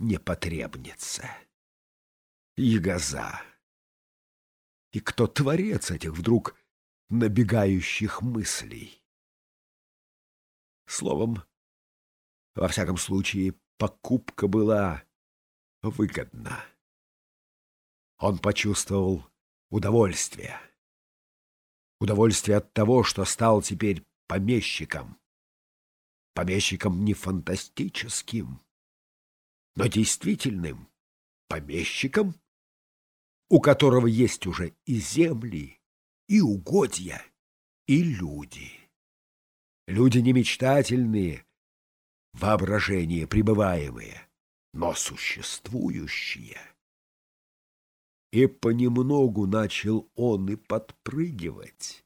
непотребница, ягоза. И кто творец этих вдруг набегающих мыслей? Словом, во всяком случае, покупка была выгодна. Он почувствовал удовольствие. Удовольствие от того, что стал теперь помещиком. Помещиком не фантастическим, но действительным помещиком, у которого есть уже и земли, и угодья, и люди. Люди не мечтательные, воображение пребываемые, но существующие. И понемногу начал он и подпрыгивать,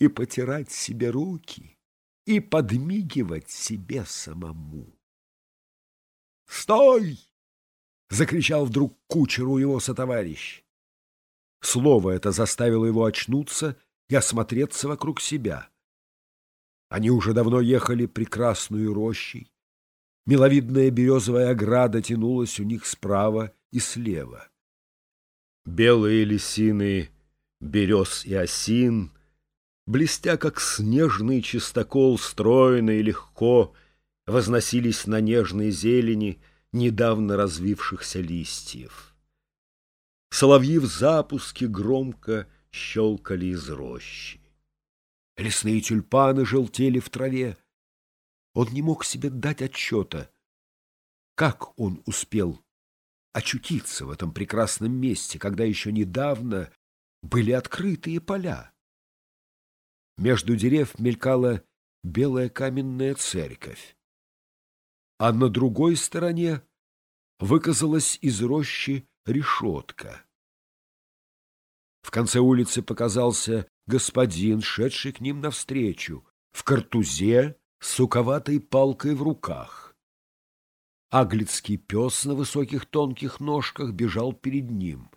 и потирать себе руки, и подмигивать себе самому. «Стой!» — закричал вдруг кучеру его сотоварищ. Слово это заставило его очнуться и осмотреться вокруг себя. Они уже давно ехали прекрасную рощей. Миловидная березовая ограда тянулась у них справа и слева. Белые лисины берез и осин, блестя, как снежный чистокол, стройно и легко возносились на нежной зелени недавно развившихся листьев. Соловьи в запуске громко щелкали из рощи. Лесные тюльпаны желтели в траве. Он не мог себе дать отчета, как он успел очутиться в этом прекрасном месте, когда еще недавно были открытые поля. Между дерев мелькала белая каменная церковь, а на другой стороне выказалась из рощи решетка. В конце улицы показался господин, шедший к ним навстречу, в картузе с суковатой палкой в руках. Аглицкий пес на высоких тонких ножках бежал перед ним.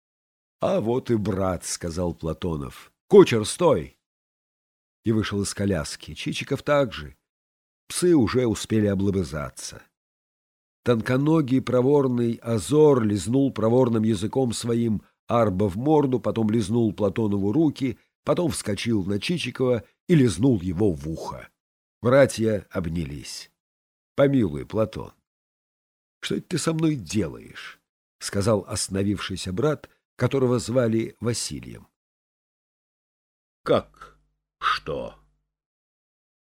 — А вот и брат, — сказал Платонов. — Кучер, стой! И вышел из коляски. Чичиков также. Псы уже успели облобызаться. Тонконогий проворный Азор лизнул проворным языком своим Арба в морду, потом лизнул Платонову руки, потом вскочил на Чичикова и лизнул его в ухо. Братья обнялись. — Помилуй, Платон, что это ты со мной делаешь? — сказал остановившийся брат, которого звали Василием. — Как что? —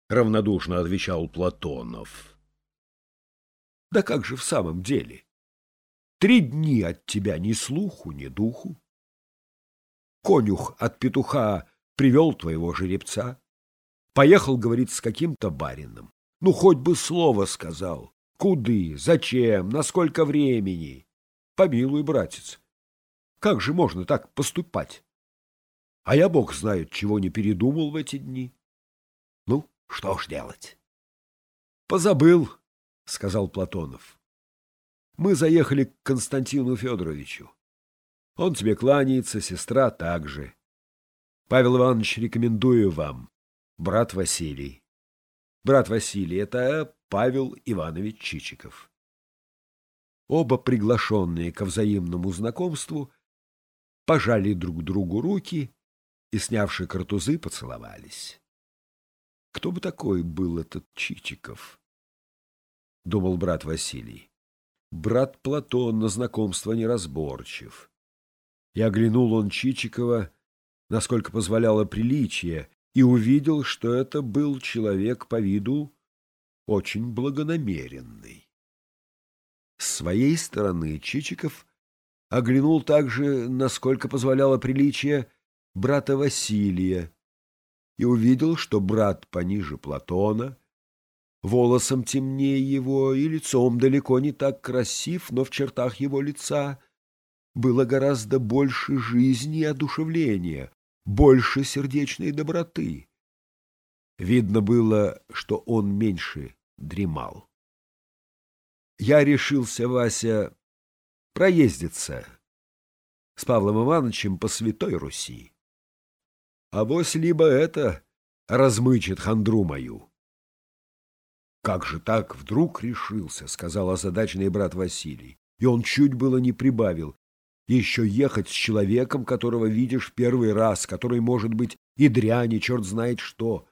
равнодушно отвечал Платонов. — Да как же в самом деле? Три дни от тебя ни слуху, ни духу. Конюх от петуха привел твоего жеребца. Поехал, говорит, с каким-то барином. Ну, хоть бы слово сказал. Куды, зачем, на сколько времени? Помилуй, братец, как же можно так поступать? А я, бог знает, чего не передумал в эти дни. Ну, что ж делать? Позабыл, — сказал Платонов. Мы заехали к Константину Федоровичу. Он тебе кланяется, сестра также. Павел Иванович, рекомендую вам брат Василий. Брат Василий — это Павел Иванович Чичиков. Оба приглашенные ко взаимному знакомству пожали друг другу руки и, снявши картузы, поцеловались. Кто бы такой был этот Чичиков? — думал брат Василий. Брат Платон на знакомство неразборчив. И оглянул он Чичикова, насколько позволяло приличие, и увидел, что это был человек по виду очень благонамеренный. С своей стороны Чичиков оглянул также, насколько позволяло приличие, брата Василия и увидел, что брат пониже Платона, волосом темнее его и лицом далеко не так красив, но в чертах его лица было гораздо больше жизни и одушевления, больше сердечной доброты. Видно было, что он меньше дремал. Я решился, Вася, проездиться с Павлом Ивановичем по Святой Руси. А вось либо это размычит хандру мою. Как же так вдруг решился, сказал озадаченный брат Василий. И он чуть было не прибавил. Еще ехать с человеком, которого видишь первый раз, который, может быть, и дрянь, и черт знает что.